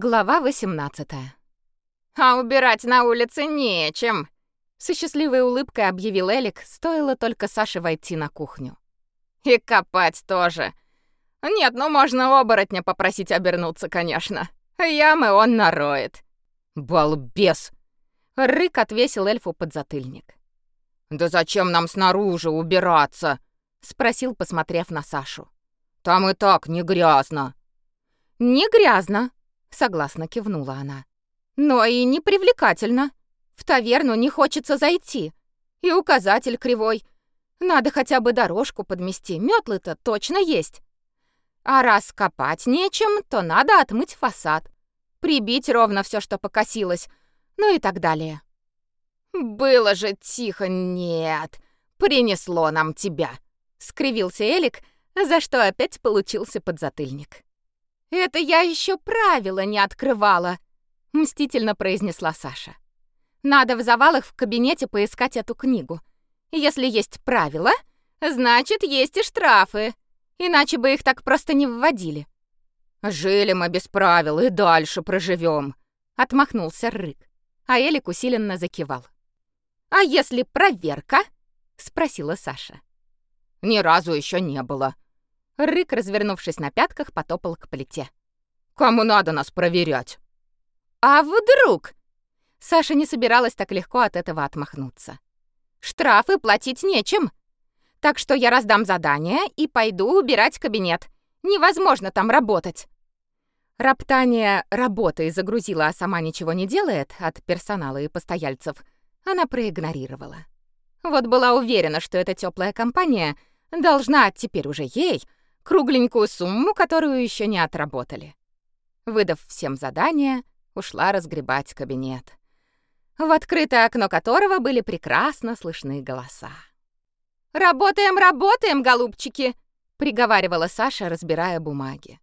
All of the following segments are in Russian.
Глава 18. А убирать на улице нечем, со счастливой улыбкой объявил Элик, стоило только Саше войти на кухню. И копать тоже. Нет, ну можно оборотня попросить обернуться, конечно. Ямы он нароет. Балбес. Рык отвесил эльфу подзатыльник. Да зачем нам снаружи убираться? спросил, посмотрев на Сашу. Там и так не грязно. Не грязно, согласно кивнула она. Но и не привлекательно. В таверну не хочется зайти. И указатель кривой. Надо хотя бы дорожку подмести. Метлы-то точно есть. А раз копать нечем, то надо отмыть фасад. Прибить ровно все, что покосилось. Ну и так далее. Было же тихо, нет. Принесло нам тебя, скривился Элик, за что опять получился подзатыльник. Это я еще правила не открывала, мстительно произнесла Саша. Надо в завалах в кабинете поискать эту книгу. Если есть правила, значит, есть и штрафы. Иначе бы их так просто не вводили. Жили мы без правил и дальше проживем, отмахнулся Рык. А Элик усиленно закивал. А если проверка? спросила Саша. Ни разу еще не было, Рык, развернувшись на пятках, потопал к плите. «Кому надо нас проверять?» «А вдруг?» Саша не собиралась так легко от этого отмахнуться. «Штрафы платить нечем. Так что я раздам задание и пойду убирать кабинет. Невозможно там работать». Роптание работой загрузила, а сама ничего не делает от персонала и постояльцев, она проигнорировала. Вот была уверена, что эта теплая компания должна теперь уже ей кругленькую сумму, которую еще не отработали. Выдав всем задание, ушла разгребать кабинет, в открытое окно которого были прекрасно слышны голоса. «Работаем, работаем, голубчики!» — приговаривала Саша, разбирая бумаги.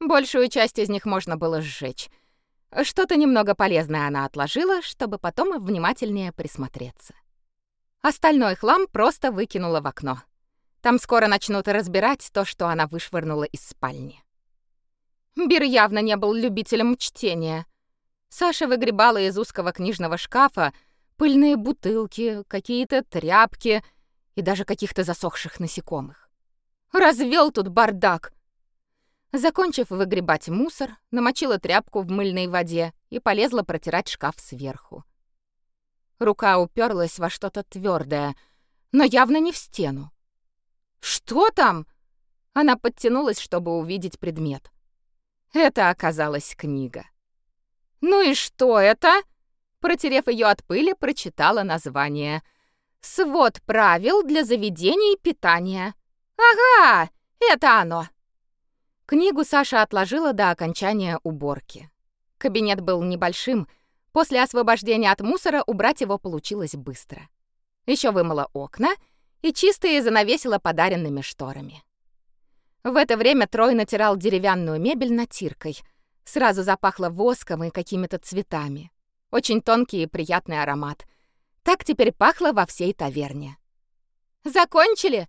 Большую часть из них можно было сжечь. Что-то немного полезное она отложила, чтобы потом внимательнее присмотреться. Остальной хлам просто выкинула в окно. Там скоро начнут разбирать то, что она вышвырнула из спальни. Бир явно не был любителем чтения. Саша выгребала из узкого книжного шкафа пыльные бутылки, какие-то тряпки и даже каких-то засохших насекомых. Развел тут бардак. Закончив выгребать мусор, намочила тряпку в мыльной воде и полезла протирать шкаф сверху. Рука уперлась во что-то твердое, но явно не в стену. «Что там?» Она подтянулась, чтобы увидеть предмет. Это оказалась книга. «Ну и что это?» Протерев ее от пыли, прочитала название. «Свод правил для заведений питания». «Ага, это оно!» Книгу Саша отложила до окончания уборки. Кабинет был небольшим. После освобождения от мусора убрать его получилось быстро. Еще вымыла окна — и чистые занавесила подаренными шторами. В это время Трой натирал деревянную мебель натиркой. Сразу запахло воском и какими-то цветами. Очень тонкий и приятный аромат. Так теперь пахло во всей таверне. «Закончили?»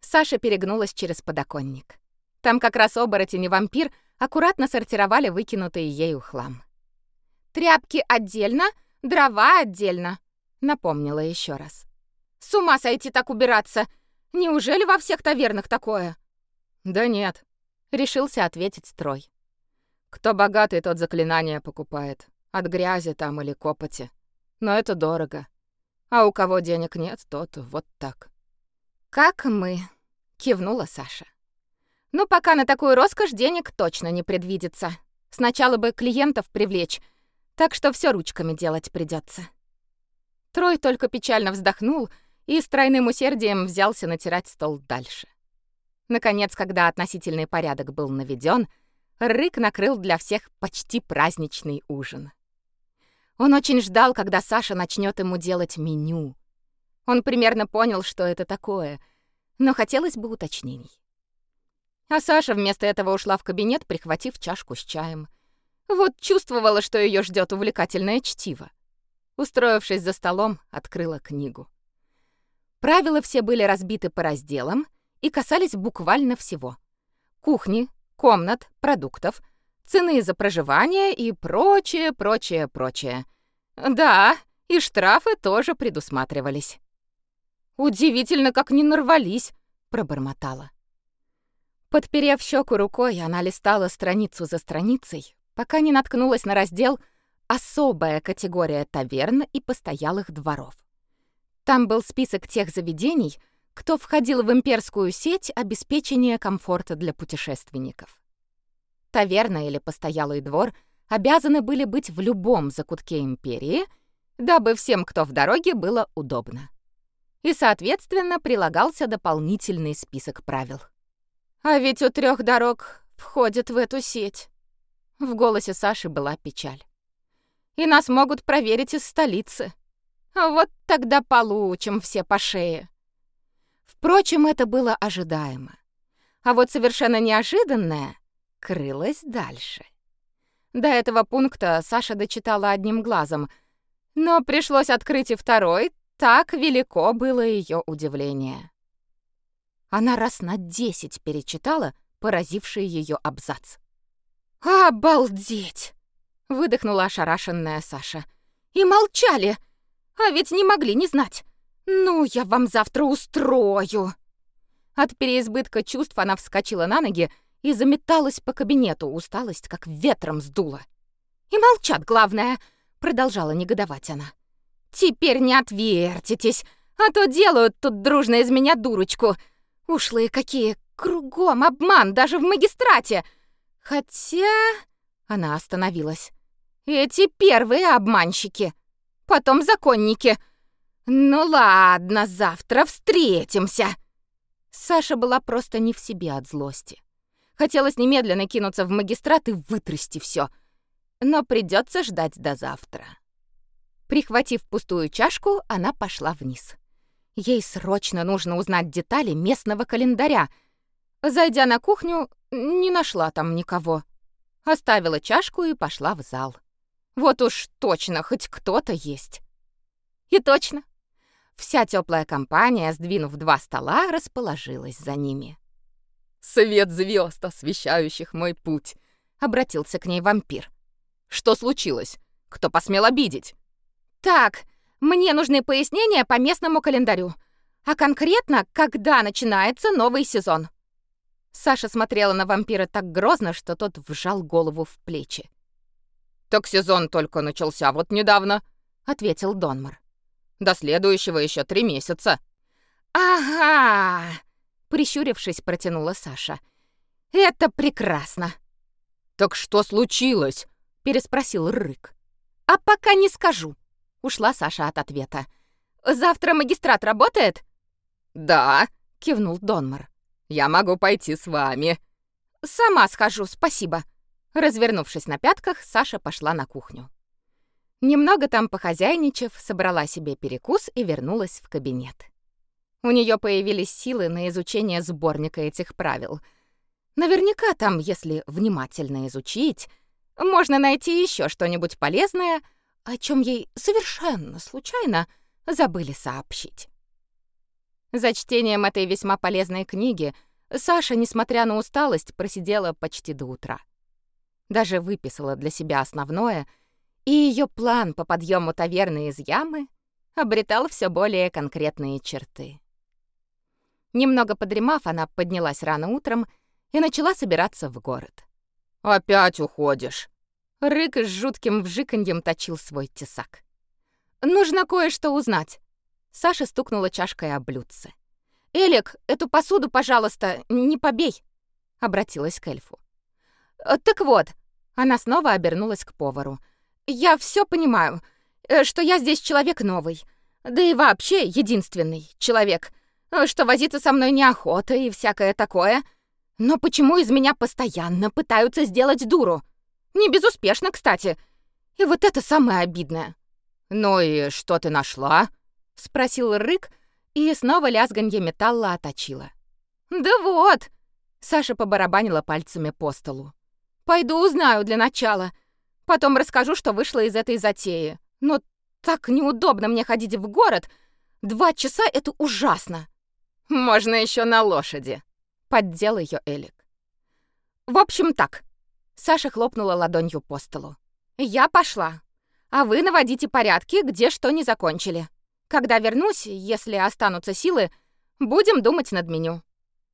Саша перегнулась через подоконник. Там как раз оборотень и вампир аккуратно сортировали выкинутый ею хлам. «Тряпки отдельно, дрова отдельно», — напомнила еще раз. С ума сойти так убираться! Неужели во всех тавернах такое?» «Да нет», — решился ответить строй. «Кто богатый, тот заклинания покупает. От грязи там или копоти. Но это дорого. А у кого денег нет, тот вот так». «Как мы», — кивнула Саша. «Ну, пока на такую роскошь денег точно не предвидится. Сначала бы клиентов привлечь, так что все ручками делать придется. Трой только печально вздохнул — и с тройным усердием взялся натирать стол дальше. Наконец, когда относительный порядок был наведен, Рык накрыл для всех почти праздничный ужин. Он очень ждал, когда Саша начнет ему делать меню. Он примерно понял, что это такое, но хотелось бы уточнений. А Саша вместо этого ушла в кабинет, прихватив чашку с чаем. Вот чувствовала, что ее ждет увлекательное чтиво. Устроившись за столом, открыла книгу. Правила все были разбиты по разделам и касались буквально всего. Кухни, комнат, продуктов, цены за проживание и прочее, прочее, прочее. Да, и штрафы тоже предусматривались. «Удивительно, как не нарвались», — пробормотала. Подперев щеку рукой, она листала страницу за страницей, пока не наткнулась на раздел «Особая категория таверн и постоялых дворов». Там был список тех заведений, кто входил в имперскую сеть обеспечения комфорта для путешественников. Таверна или постоялый двор обязаны были быть в любом закутке империи, дабы всем, кто в дороге, было удобно. И, соответственно, прилагался дополнительный список правил. А ведь у трех дорог входят в эту сеть. В голосе Саши была печаль. И нас могут проверить из столицы. А вот тогда получим все по шее. Впрочем, это было ожидаемо. А вот совершенно неожиданное крылось дальше. До этого пункта Саша дочитала одним глазом, но пришлось открыть и второй, так велико было ее удивление. Она раз на десять перечитала поразивший ее абзац. «Обалдеть!» — выдохнула ошарашенная Саша. «И молчали! А ведь не могли не знать! «Ну, я вам завтра устрою!» От переизбытка чувств она вскочила на ноги и заметалась по кабинету, усталость как ветром сдула. «И молчат, главное!» — продолжала негодовать она. «Теперь не отвертитесь, а то делают тут дружно из меня дурочку. Ушлые какие, кругом обман, даже в магистрате. Хотя...» — она остановилась. «Эти первые обманщики, потом законники». «Ну ладно, завтра встретимся!» Саша была просто не в себе от злости. Хотелось немедленно кинуться в магистрат и вытрясти все, но придется ждать до завтра. Прихватив пустую чашку, она пошла вниз. Ей срочно нужно узнать детали местного календаря. Зайдя на кухню, не нашла там никого. Оставила чашку и пошла в зал. Вот уж точно хоть кто-то есть. И точно, Вся теплая компания, сдвинув два стола, расположилась за ними. «Свет звезд, освещающих мой путь!» — обратился к ней вампир. «Что случилось? Кто посмел обидеть?» «Так, мне нужны пояснения по местному календарю. А конкретно, когда начинается новый сезон?» Саша смотрела на вампира так грозно, что тот вжал голову в плечи. «Так сезон только начался вот недавно», — ответил Донмар. До следующего еще три месяца». «Ага!» — прищурившись, протянула Саша. «Это прекрасно!» «Так что случилось?» — переспросил Рык. «А пока не скажу», — ушла Саша от ответа. «Завтра магистрат работает?» «Да», — кивнул Донмар. «Я могу пойти с вами». «Сама схожу, спасибо». Развернувшись на пятках, Саша пошла на кухню. Немного там похозяйничав, собрала себе перекус и вернулась в кабинет. У нее появились силы на изучение сборника этих правил. Наверняка там, если внимательно изучить, можно найти еще что-нибудь полезное, о чем ей совершенно случайно забыли сообщить. За чтением этой весьма полезной книги Саша, несмотря на усталость, просидела почти до утра. Даже выписала для себя основное — и ее план по подъему таверны из ямы обретал все более конкретные черты. Немного подремав, она поднялась рано утром и начала собираться в город. «Опять уходишь?» Рык с жутким вжиканьем точил свой тесак. «Нужно кое-что узнать». Саша стукнула чашкой о блюдце. «Элик, эту посуду, пожалуйста, не побей», — обратилась к эльфу. «Так вот», — она снова обернулась к повару, — я все понимаю, э, что я здесь человек новый. Да и вообще единственный человек, э, что возиться со мной неохота и всякое такое. Но почему из меня постоянно пытаются сделать дуру? Не безуспешно, кстати. И вот это самое обидное. «Ну и что ты нашла?» — спросил Рык, и снова лязганье металла оточило. «Да вот!» — Саша побарабанила пальцами по столу. «Пойду узнаю для начала». Потом расскажу, что вышло из этой затеи. Но так неудобно мне ходить в город. Два часа — это ужасно. Можно еще на лошади. Поддел ее Элик. В общем, так. Саша хлопнула ладонью по столу. «Я пошла. А вы наводите порядки, где что не закончили. Когда вернусь, если останутся силы, будем думать над меню.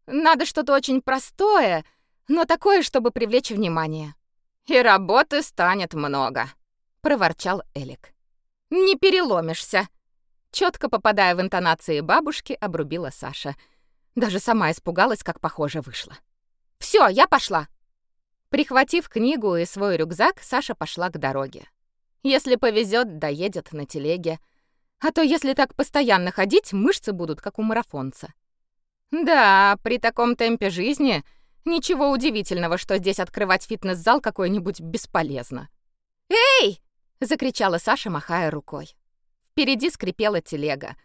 Надо что-то очень простое, но такое, чтобы привлечь внимание. И работы станет много, проворчал Элик. Не переломишься. Четко попадая в интонации бабушки, обрубила Саша. Даже сама испугалась, как похоже вышло. Все, я пошла. Прихватив книгу и свой рюкзак, Саша пошла к дороге. Если повезет, доедет на телеге. А то если так постоянно ходить, мышцы будут как у марафонца. Да, при таком темпе жизни ничего удивительного, что здесь открывать фитнес-зал какой-нибудь бесполезно. «Эй!» — закричала Саша, махая рукой. Впереди скрипела телега,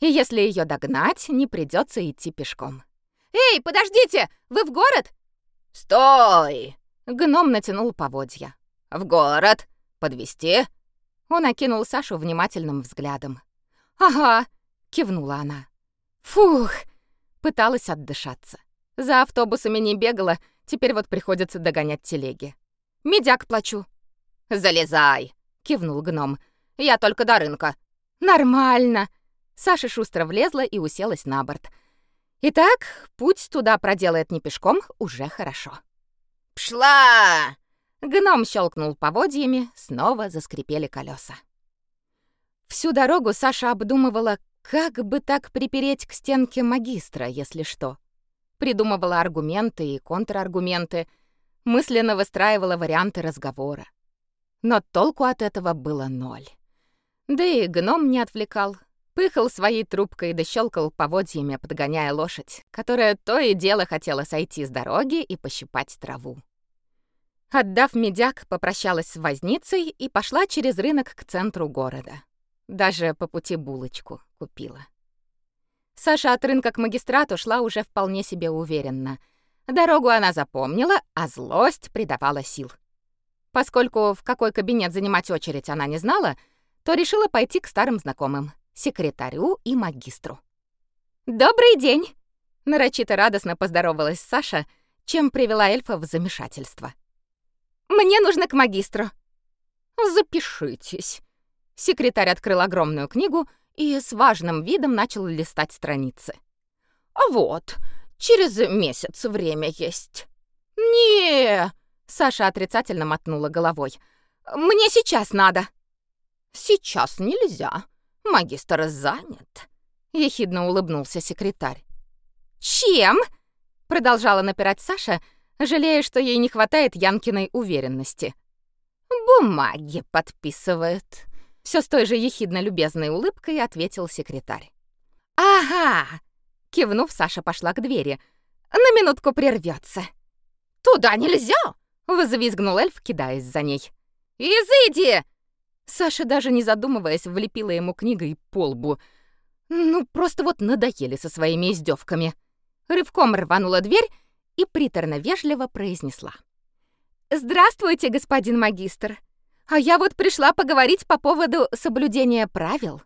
и если ее догнать, не придется идти пешком. «Эй, подождите! Вы в город?» «Стой!» — гном натянул поводья. «В город! Подвести? Он окинул Сашу внимательным взглядом. «Ага», — кивнула она. «Фух!» — пыталась отдышаться. За автобусами не бегала, теперь вот приходится догонять телеги. «Медяк плачу». «Залезай!» — кивнул гном. «Я только до рынка». «Нормально!» Саша шустро влезла и уселась на борт. Итак, путь туда проделает не пешком, уже хорошо. «Пшла!» Гном щелкнул поводьями, снова заскрипели колеса. Всю дорогу Саша обдумывала, как бы так припереть к стенке магистра, если что. Придумывала аргументы и контраргументы, мысленно выстраивала варианты разговора. Но толку от этого было ноль. Да и гном не отвлекал. Пыхал своей трубкой да щелкал поводьями, подгоняя лошадь, которая то и дело хотела сойти с дороги и пощипать траву. Отдав медяк, попрощалась с возницей и пошла через рынок к центру города. Даже по пути булочку купила. Саша от рынка к магистрату шла уже вполне себе уверенно. Дорогу она запомнила, а злость придавала сил. Поскольку в какой кабинет занимать очередь она не знала, то решила пойти к старым знакомым — секретарю и магистру. «Добрый день!» — нарочито радостно поздоровалась Саша, чем привела эльфа в замешательство. Мне нужно к магистру». «Запишитесь». Секретарь открыл огромную книгу и с важным видом начал листать страницы. «А вот, через месяц время есть». «Не!» — Саша отрицательно мотнула головой. «Мне сейчас надо». «Сейчас нельзя. Магистр занят», — ехидно улыбнулся секретарь. «Чем?» — продолжала напирать Саша, жалея, что ей не хватает Янкиной уверенности. «Бумаги подписывают», — все с той же ехидно-любезной улыбкой ответил секретарь. «Ага!» — кивнув, Саша пошла к двери. «На минутку прервется. «Туда нельзя!» — взвизгнул эльф, кидаясь за ней. «Изыди!» Саша, даже не задумываясь, влепила ему книгой по лбу. Ну, просто вот надоели со своими издевками. Рывком рванула дверь и приторно-вежливо произнесла. «Здравствуйте, господин магистр. А я вот пришла поговорить по поводу соблюдения правил».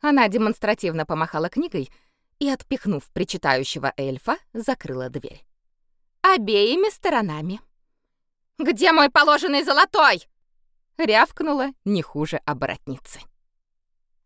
Она демонстративно помахала книгой и, отпихнув причитающего эльфа, закрыла дверь. Обеими сторонами. «Где мой положенный золотой?» рявкнула не хуже оборотницы.